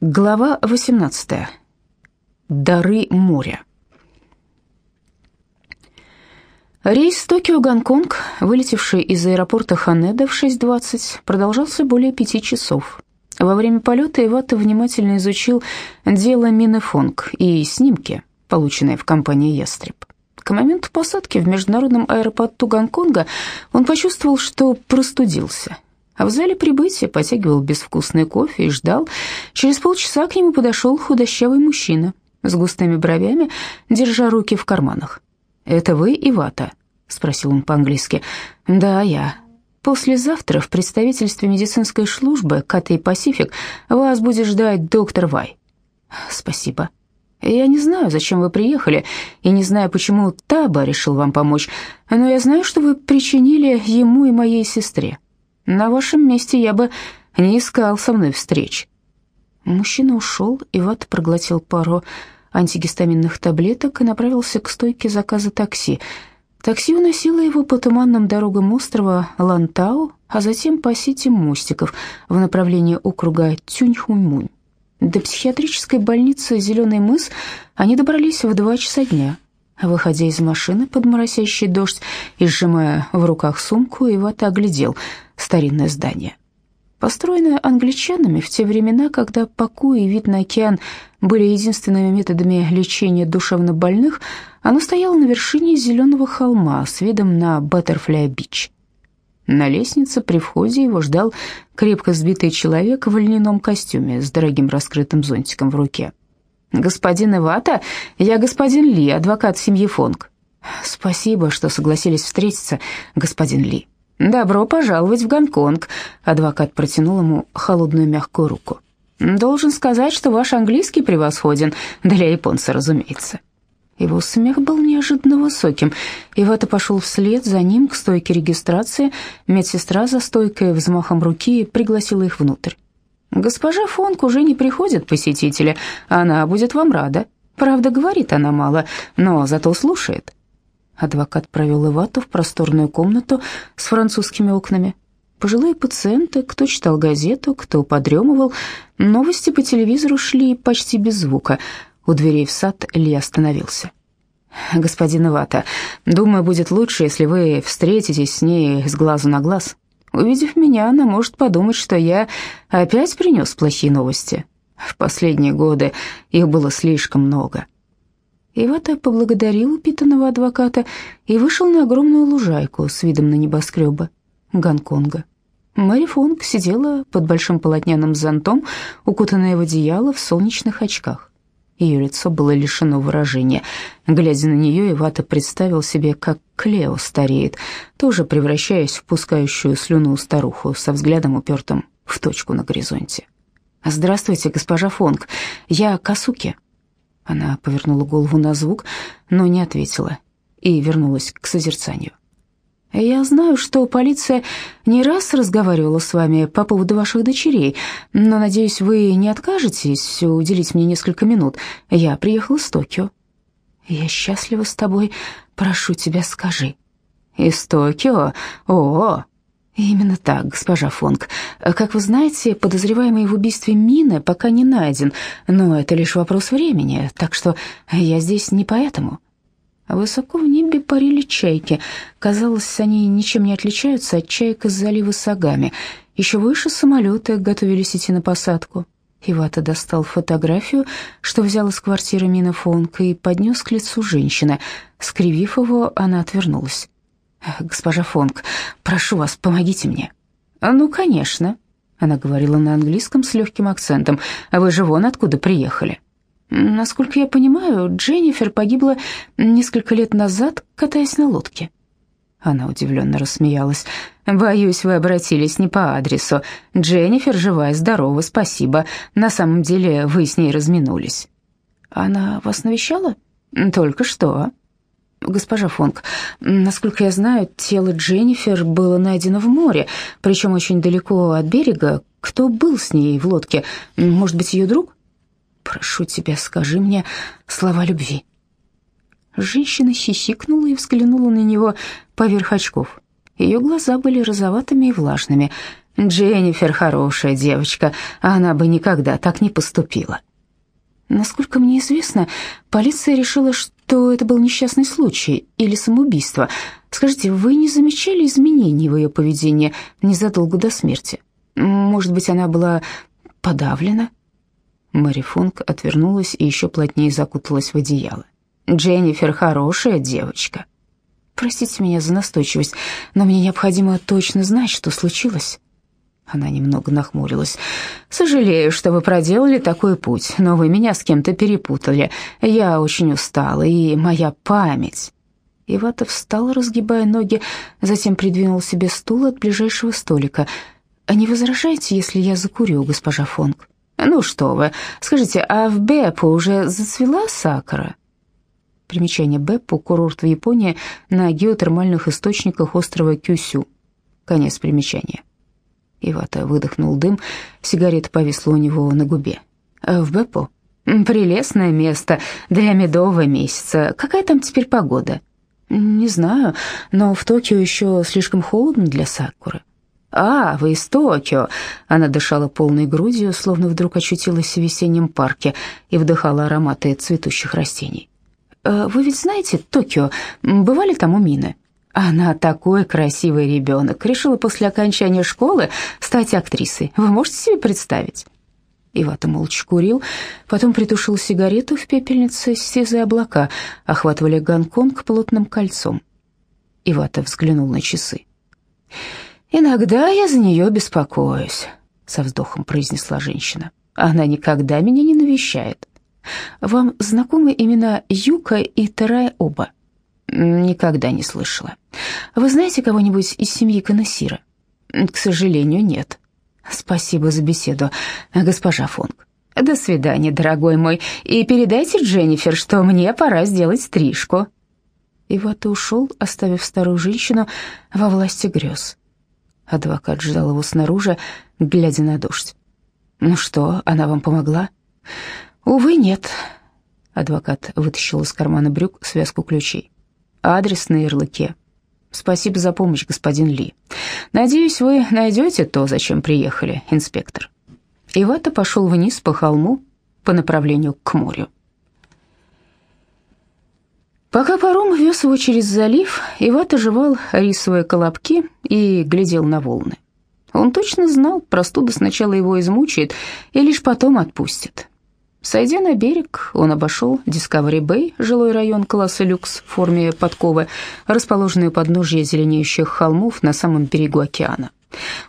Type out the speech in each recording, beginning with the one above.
Глава 18. Дары моря. Рейс Токио-Гонконг, вылетевший из аэропорта Ханеда в 6.20, продолжался более пяти часов. Во время полета Ивата внимательно изучил дело Мины Фонг и снимки, полученные в компании «Ястреб». К моменту посадки в международном аэропорту Гонконга он почувствовал, что простудился – а в зале прибытия потягивал безвкусный кофе и ждал. Через полчаса к нему подошел худощавый мужчина с густыми бровями, держа руки в карманах. «Это вы, Ивата?» — спросил он по-английски. «Да, я. Послезавтра в представительстве медицинской службы КТ Пасифик вас будет ждать доктор Вай». «Спасибо», я не знаю, зачем вы приехали, и не знаю, почему Таба решил вам помочь, но я знаю, что вы причинили ему и моей сестре. На вашем месте я бы не искал со мной встреч». Мужчина ушел, и Ват проглотил пару антигистаминных таблеток и направился к стойке заказа такси. Такси уносило его по туманным дорогам острова Лантау, а затем по сети мостиков в направлении округа Тюньхуньмунь. До психиатрической больницы «Зеленый мыс» они добрались в два часа дня. Выходя из машины под моросящий дождь и сжимая в руках сумку, Ивата оглядел — старинное здание. Построенное англичанами в те времена, когда покой и вид на океан были единственными методами лечения душевнобольных, оно стояло на вершине зеленого холма с видом на Баттерфляй-Бич. На лестнице при входе его ждал крепко сбитый человек в льняном костюме с дорогим раскрытым зонтиком в руке. «Господин Ивата, я господин Ли, адвокат семьи Фонг». «Спасибо, что согласились встретиться, господин Ли». «Добро пожаловать в Гонконг», — адвокат протянул ему холодную мягкую руку. «Должен сказать, что ваш английский превосходен, для японца, разумеется». Его смех был неожиданно высоким. Ивата пошел вслед за ним к стойке регистрации. Медсестра за стойкой взмахом руки пригласила их внутрь. «Госпожа Фонк уже не приходит посетители, она будет вам рада. Правда, говорит она мало, но зато слушает. Адвокат провел Ивату в просторную комнату с французскими окнами. Пожилые пациенты, кто читал газету, кто подремывал. Новости по телевизору шли почти без звука. У дверей в сад Ли остановился. «Господин Ивата, думаю, будет лучше, если вы встретитесь с ней с глазу на глаз. Увидев меня, она может подумать, что я опять принес плохие новости. В последние годы их было слишком много». Ивата поблагодарил упитанного адвоката и вышел на огромную лужайку с видом на небоскребы Гонконга. Мэри Фонг сидела под большим полотняным зонтом, укутанная в одеяло в солнечных очках. Ее лицо было лишено выражения. Глядя на нее, Ивата представил себе, как Клео стареет, тоже превращаясь в пускающую слюну старуху со взглядом упертым в точку на горизонте. «Здравствуйте, госпожа Фонг, я Касуки», она повернула голову на звук, но не ответила и вернулась к созерцанию. «Я знаю, что полиция не раз разговаривала с вами по поводу ваших дочерей, но, надеюсь, вы не откажетесь уделить мне несколько минут. Я приехала из Токио». «Я счастлива с тобой. Прошу тебя, скажи». «Из Токио? О, Именно так, госпожа Фонг. Как вы знаете, подозреваемый в убийстве Мины пока не найден, но это лишь вопрос времени, так что я здесь не поэтому. Высоко в небе парили чайки. Казалось, они ничем не отличаются от чаек из залива Сагами. Еще выше самолеты готовились идти на посадку. Ивата достал фотографию, что взял из квартиры Мины Фонг, и поднес к лицу женщины. Скривив его, она отвернулась. «Госпожа Фонг, прошу вас, помогите мне». «Ну, конечно», — она говорила на английском с легким акцентом. «Вы же вон откуда приехали». «Насколько я понимаю, Дженнифер погибла несколько лет назад, катаясь на лодке». Она удивленно рассмеялась. «Боюсь, вы обратились не по адресу. Дженнифер жива и здорова, спасибо. На самом деле вы с ней разминулись». «Она вас навещала?» «Только что». «Госпожа Фонг, насколько я знаю, тело Дженнифер было найдено в море, причем очень далеко от берега. Кто был с ней в лодке? Может быть, ее друг?» «Прошу тебя, скажи мне слова любви». Женщина хихикнула и взглянула на него поверх очков. Ее глаза были розоватыми и влажными. Дженнифер хорошая девочка, а она бы никогда так не поступила. Насколько мне известно, полиция решила, что это был несчастный случай или самоубийство. Скажите, вы не замечали изменений в ее поведении незадолго до смерти? Может быть, она была подавлена?» Мэри Функ отвернулась и еще плотнее закуталась в одеяло. «Дженнифер хорошая девочка». «Простите меня за настойчивость, но мне необходимо точно знать, что случилось». Она немного нахмурилась. «Сожалею, что вы проделали такой путь, но вы меня с кем-то перепутали. Я очень устала, и моя память...» Ивата встал, разгибая ноги, затем придвинул себе стул от ближайшего столика. «А «Не возражаете, если я закурю, госпожа Фонг?» «Ну что вы, скажите, а в Беппо уже зацвела сакара?» Примечание Беппо – курорт в Японии на геотермальных источниках острова Кюсю. Конец примечания. Ивата выдохнул дым, сигарета повисла у него на губе. «Э, «В Беппо? Прелестное место для медового месяца. Какая там теперь погода?» «Не знаю, но в Токио еще слишком холодно для сакуры». «А, вы из Токио!» Она дышала полной грудью, словно вдруг очутилась в весеннем парке и вдыхала ароматы цветущих растений. «Э, «Вы ведь знаете Токио? Бывали там у Мины?» Она такой красивый ребенок. Решила после окончания школы стать актрисой. Вы можете себе представить? Ивата молча курил, потом притушил сигарету в пепельнице, сизые облака охватывали Гонконг плотным кольцом. Ивата взглянул на часы. «Иногда я за нее беспокоюсь», — со вздохом произнесла женщина. «Она никогда меня не навещает. Вам знакомы имена Юка и Тарай оба?» Никогда не слышала. Вы знаете кого-нибудь из семьи Канасира? К сожалению, нет. Спасибо за беседу, госпожа Фонг. До свидания, дорогой мой, и передайте Дженнифер, что мне пора сделать стрижку. Ивата ушел, оставив старую женщину во власти грез. Адвокат ждал его снаружи, глядя на дождь. «Ну что, она вам помогла?» «Увы, нет». Адвокат вытащил из кармана брюк связку ключей. Адрес на ярлыке. Спасибо за помощь, господин Ли. Надеюсь, вы найдете то, зачем приехали, инспектор. Ивата пошел вниз по холму по направлению к морю. Пока паром вез его через залив, Ивата жевал рисовые колобки и глядел на волны. Он точно знал, простуда сначала его измучает и лишь потом отпустит. Сойдя на берег, он обошел Discovery Bay, жилой район класса люкс в форме подковы, расположенный у подножья зеленеющих холмов на самом берегу океана.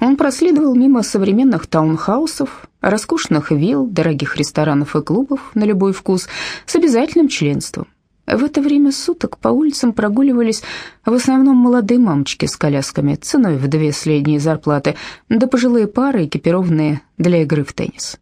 Он проследовал мимо современных таунхаусов, роскошных вилл, дорогих ресторанов и клубов на любой вкус с обязательным членством. В это время суток по улицам прогуливались в основном молодые мамочки с колясками ценой в две средние зарплаты, да пожилые пары, экипированные для игры в теннис.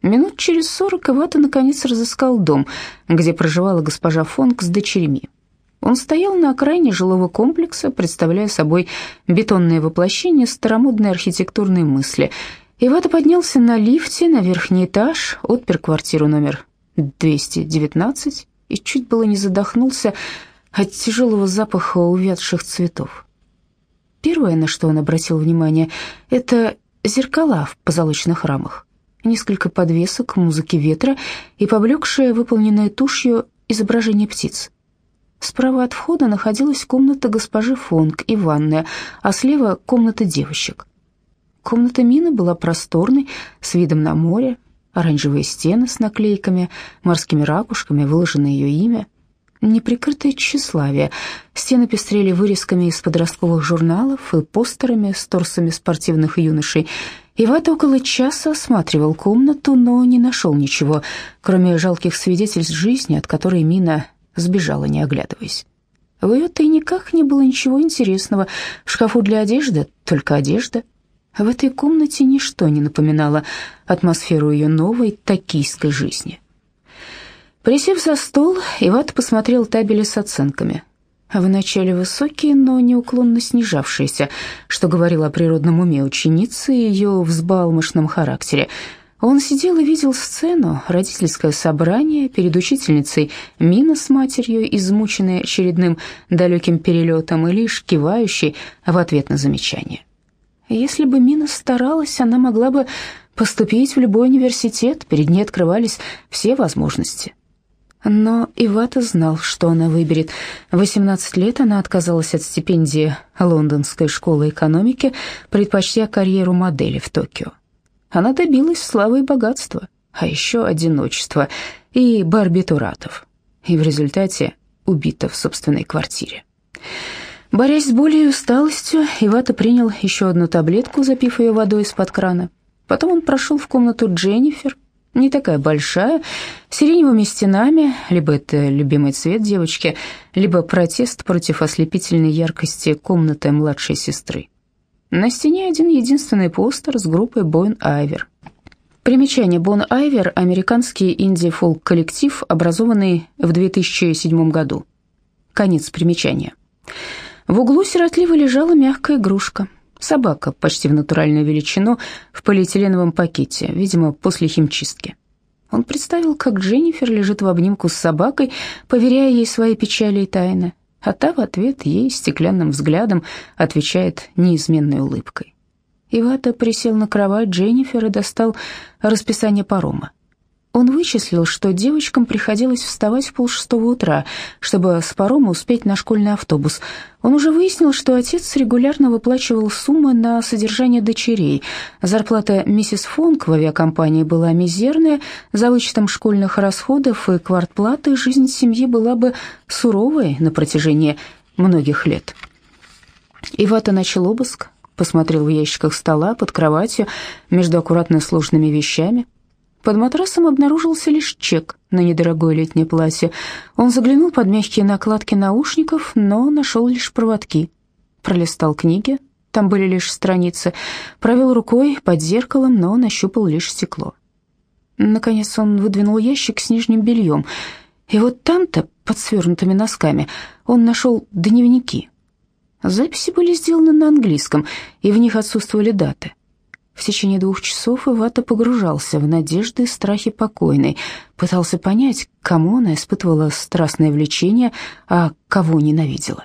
Минут через сорок Ивата наконец разыскал дом, где проживала госпожа Фонг с дочерьми. Он стоял на окраине жилого комплекса, представляя собой бетонное воплощение старомодной архитектурной мысли. Ивата поднялся на лифте на верхний этаж, отпер квартиру номер 219 и чуть было не задохнулся от тяжелого запаха увядших цветов. Первое, на что он обратил внимание, это зеркала в позолоченных рамах несколько подвесок, музыки ветра и поблекшее, выполненное тушью, изображение птиц. Справа от входа находилась комната госпожи Фонг и ванная, а слева — комната девочек. Комната Мины была просторной, с видом на море, оранжевые стены с наклейками, морскими ракушками, выложено ее имя. Неприкрытое тщеславие. Стены пестрели вырезками из подростковых журналов и постерами с торсами спортивных юношей — Иват около часа осматривал комнату, но не нашел ничего, кроме жалких свидетельств жизни, от которой Мина сбежала, не оглядываясь. В ее тайниках не было ничего интересного, в шкафу для одежды только одежда. В этой комнате ничто не напоминало атмосферу ее новой токийской жизни. Присев за стол, Иват посмотрел табели с оценками. Вначале высокие, но неуклонно снижавшиеся, что говорило о природном уме ученицы и ее взбалмошном характере. Он сидел и видел сцену, родительское собрание перед учительницей Мина с матерью, измученной очередным далеким перелетом и лишь кивающей в ответ на замечание. Если бы Мина старалась, она могла бы поступить в любой университет, перед ней открывались все возможности. Но Ивата знал, что она выберет. В 18 лет она отказалась от стипендии Лондонской школы экономики, предпочтя карьеру модели в Токио. Она добилась славы и богатства, а еще одиночества и барбитуратов, и в результате убита в собственной квартире. Борясь с болью и усталостью, Ивата принял еще одну таблетку, запив ее водой из-под крана. Потом он прошел в комнату Дженнифер, не такая большая, с сиреневыми стенами, либо это любимый цвет девочки, либо протест против ослепительной яркости комнаты младшей сестры. На стене один единственный постер с группой Бон Айвер. Примечание Бон Айвер – американский инди-фолк-коллектив, образованный в 2007 году. Конец примечания. В углу сиротливо лежала мягкая игрушка. Собака, почти в натуральную величину, в полиэтиленовом пакете, видимо, после химчистки. Он представил, как Дженнифер лежит в обнимку с собакой, поверяя ей свои печали и тайны, а та в ответ ей стеклянным взглядом отвечает неизменной улыбкой. Ивата присел на кровать Дженнифер и достал расписание парома. Он вычислил, что девочкам приходилось вставать в полшестого утра, чтобы с парома успеть на школьный автобус. Он уже выяснил, что отец регулярно выплачивал суммы на содержание дочерей. Зарплата миссис Фонг в авиакомпании была мизерная, за вычетом школьных расходов и квартплаты жизнь семьи была бы суровой на протяжении многих лет. Ивата начал обыск, посмотрел в ящиках стола, под кроватью, между аккуратно сложными вещами. Под матрасом обнаружился лишь чек на недорогое летнее платье. Он заглянул под мягкие накладки наушников, но нашел лишь проводки. Пролистал книги, там были лишь страницы. Провел рукой под зеркалом, но нащупал лишь стекло. Наконец он выдвинул ящик с нижним бельем. И вот там-то, под свернутыми носками, он нашел дневники. Записи были сделаны на английском, и в них отсутствовали даты. В течение двух часов Ивата погружался в надежды и страхи покойной, пытался понять, кому она испытывала страстное влечение, а кого ненавидела.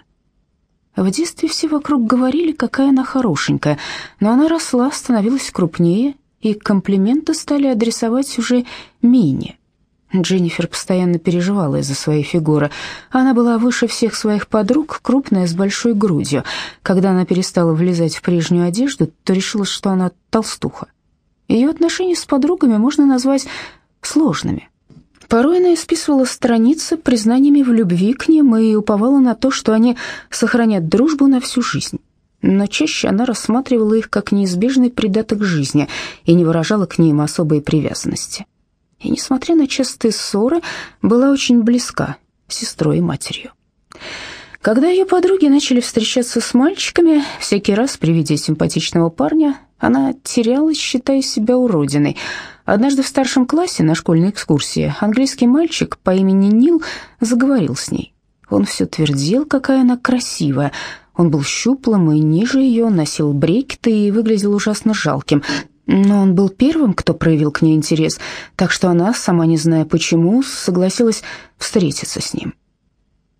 В детстве все вокруг говорили, какая она хорошенькая, но она росла, становилась крупнее, и комплименты стали адресовать уже Мине. Дженнифер постоянно переживала из-за своей фигуры. Она была выше всех своих подруг, крупная, с большой грудью. Когда она перестала влезать в прежнюю одежду, то решила, что она толстуха. Ее отношения с подругами можно назвать сложными. Порой она исписывала страницы признаниями в любви к ним и уповала на то, что они сохранят дружбу на всю жизнь. Но чаще она рассматривала их как неизбежный придаток жизни и не выражала к ним особой привязанности и, несмотря на частые ссоры, была очень близка сестрой и матерью. Когда ее подруги начали встречаться с мальчиками, всякий раз при виде симпатичного парня она терялась, считая себя уродиной. Однажды в старшем классе на школьной экскурсии английский мальчик по имени Нил заговорил с ней. Он все твердил, какая она красивая. Он был щуплым и ниже ее, носил брекеты и выглядел ужасно жалким. Но он был первым, кто проявил к ней интерес, так что она, сама не зная почему, согласилась встретиться с ним.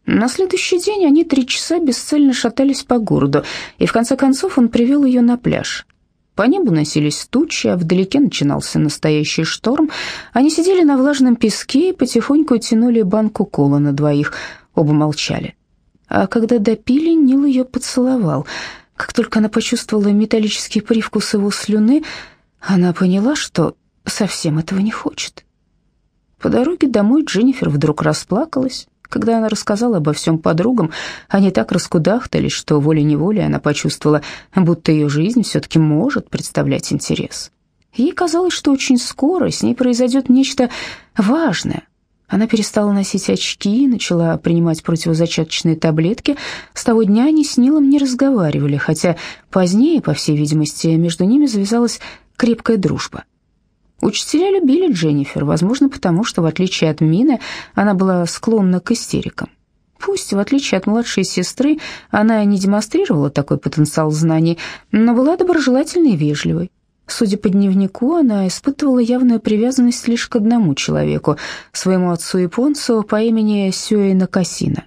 На следующий день они три часа бесцельно шатались по городу, и в конце концов он привел ее на пляж. По небу носились тучи, а вдалеке начинался настоящий шторм. Они сидели на влажном песке и потихоньку тянули банку кола на двоих. Оба молчали. А когда допили, Нил ее поцеловал. Как только она почувствовала металлический привкус его слюны, она поняла, что совсем этого не хочет. По дороге домой Дженнифер вдруг расплакалась. Когда она рассказала обо всем подругам, они так раскудахтались, что волей-неволей она почувствовала, будто ее жизнь все-таки может представлять интерес. Ей казалось, что очень скоро с ней произойдет нечто важное. Она перестала носить очки, начала принимать противозачаточные таблетки. С того дня они с Нилом не разговаривали, хотя позднее, по всей видимости, между ними завязалась крепкая дружба. Учителя любили Дженнифер, возможно, потому что, в отличие от Мины, она была склонна к истерикам. Пусть, в отличие от младшей сестры, она не демонстрировала такой потенциал знаний, но была доброжелательной и вежливой. Судя по дневнику, она испытывала явную привязанность лишь к одному человеку, своему отцу-японцу по имени Сюэ Накасина.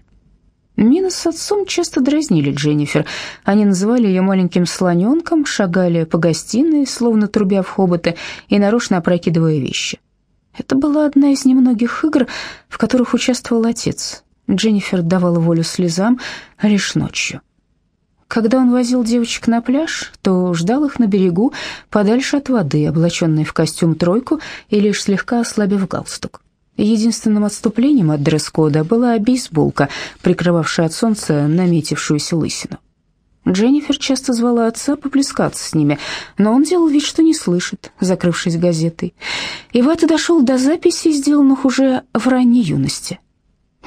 Мина с отцом часто дразнили Дженнифер. Они называли ее маленьким слоненком, шагали по гостиной, словно трубя в хоботы, и нарочно опрокидывая вещи. Это была одна из немногих игр, в которых участвовал отец. Дженнифер давала волю слезам лишь ночью. Когда он возил девочек на пляж, то ждал их на берегу, подальше от воды, облаченной в костюм тройку и лишь слегка ослабив галстук. Единственным отступлением от дресс-кода была бейсболка, прикрывавшая от солнца наметившуюся лысину. Дженнифер часто звала отца поплескаться с ними, но он делал вид, что не слышит, закрывшись газетой. И вот и дошел до записей, сделанных уже в ранней юности.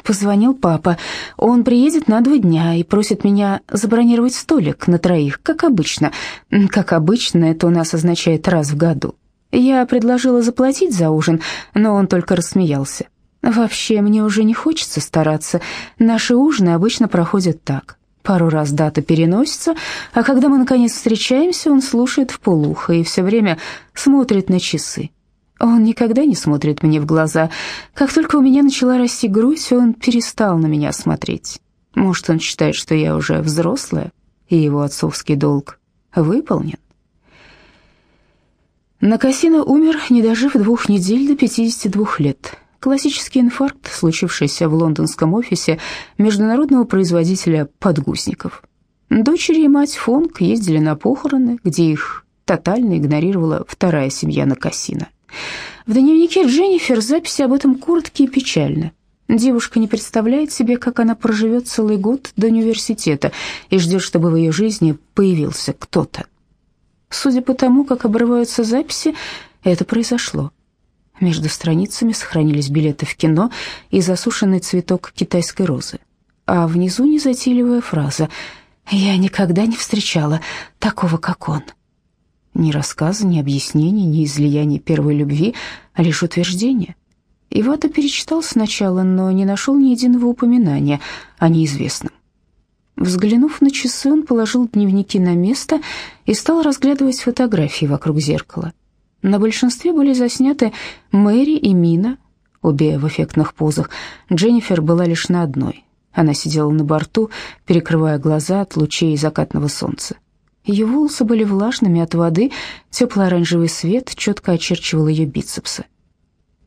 Позвонил папа. Он приедет на два дня и просит меня забронировать столик на троих, как обычно. Как обычно, это у нас означает раз в году. Я предложила заплатить за ужин, но он только рассмеялся. Вообще, мне уже не хочется стараться. Наши ужины обычно проходят так. Пару раз дата переносится, а когда мы наконец встречаемся, он слушает в полухо и все время смотрит на часы. Он никогда не смотрит мне в глаза. Как только у меня начала расти грудь, он перестал на меня смотреть. Может, он считает, что я уже взрослая, и его отцовский долг выполнен. Накасино умер, не дожив двух недель до 52 лет. Классический инфаркт, случившийся в лондонском офисе международного производителя подгузников. Дочери и мать Фонг ездили на похороны, где их тотально игнорировала вторая семья Накасино. В дневнике Дженнифер записи об этом короткие и печальны. Девушка не представляет себе, как она проживет целый год до университета и ждет, чтобы в ее жизни появился кто-то. Судя по тому, как обрываются записи, это произошло. Между страницами сохранились билеты в кино и засушенный цветок китайской розы. А внизу незатейливая фраза «Я никогда не встречала такого, как он». Ни рассказа, ни объяснений, ни излияний первой любви, а лишь утверждение. Ивата перечитал сначала, но не нашел ни единого упоминания о неизвестном. Взглянув на часы, он положил дневники на место и стал разглядывать фотографии вокруг зеркала. На большинстве были засняты Мэри и Мина, обе в эффектных позах. Дженнифер была лишь на одной. Она сидела на борту, перекрывая глаза от лучей закатного солнца. Ее волосы были влажными от воды, теплый оранжевый свет четко очерчивал ее бицепсы.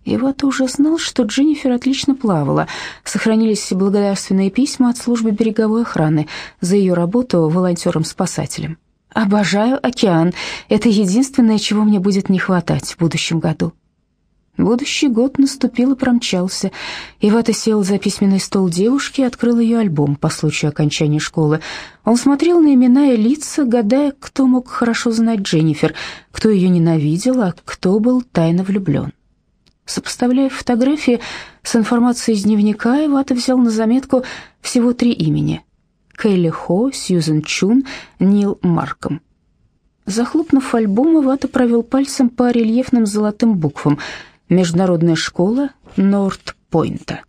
Ивата уже знал, что Дженнифер отлично плавала. Сохранились благодарственные письма от службы береговой охраны за ее работу волонтером-спасателем. «Обожаю океан. Это единственное, чего мне будет не хватать в будущем году». Будущий год наступил и промчался. Ивата сел за письменный стол девушки и открыл ее альбом по случаю окончания школы. Он смотрел на имена и лица, гадая, кто мог хорошо знать Дженнифер, кто ее ненавидел, а кто был тайно влюблен. Сопоставляя фотографии с информацией из дневника, Ивата взял на заметку всего три имени – Келли Хо, Сьюзен Чун, Нил Марком. Захлопнув альбом, Ивата провел пальцем по рельефным золотым буквам «Международная школа Норт-Пойнта».